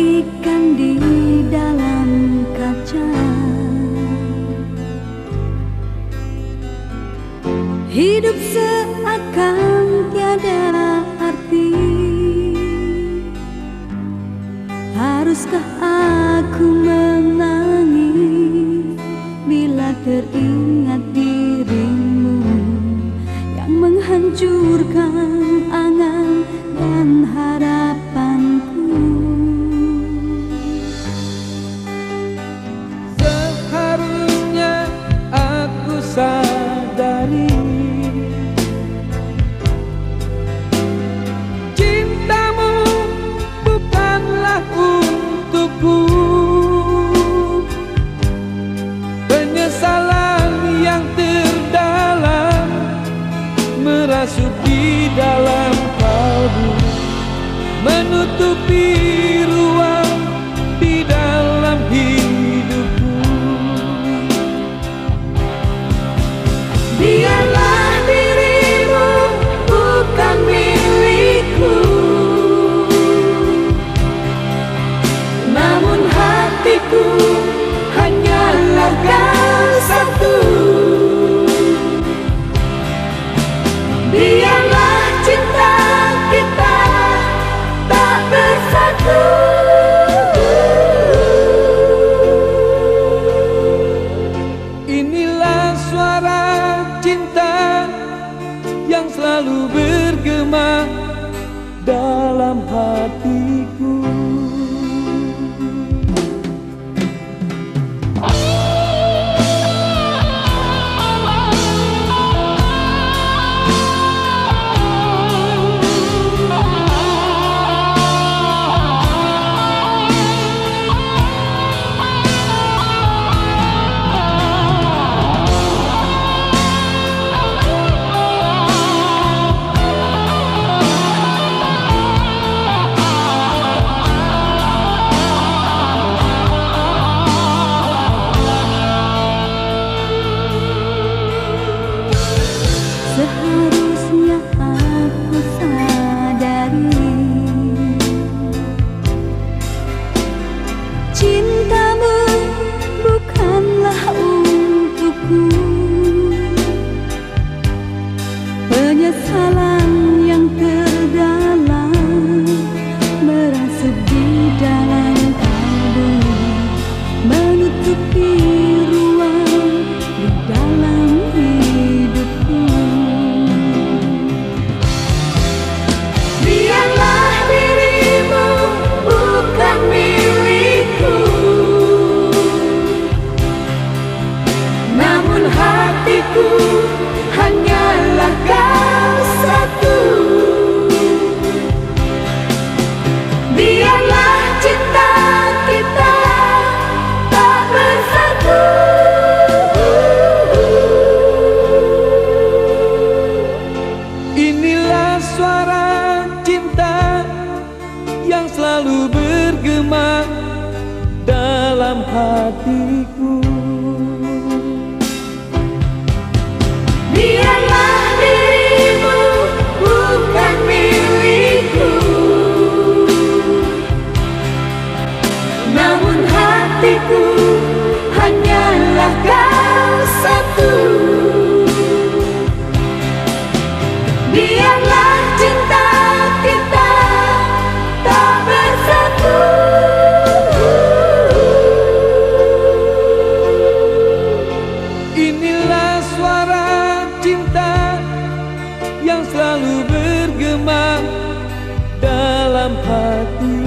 ikan di dalam kaca. Hidup seakan tiada arti. Haruskah aku cinta yang selalu bergema dalam hati. sedih dalam kalbu menutupi ruang di dalam hidupku. Biarlah dirimu bukan milikku. Namun hatiku hatiku. Empathy.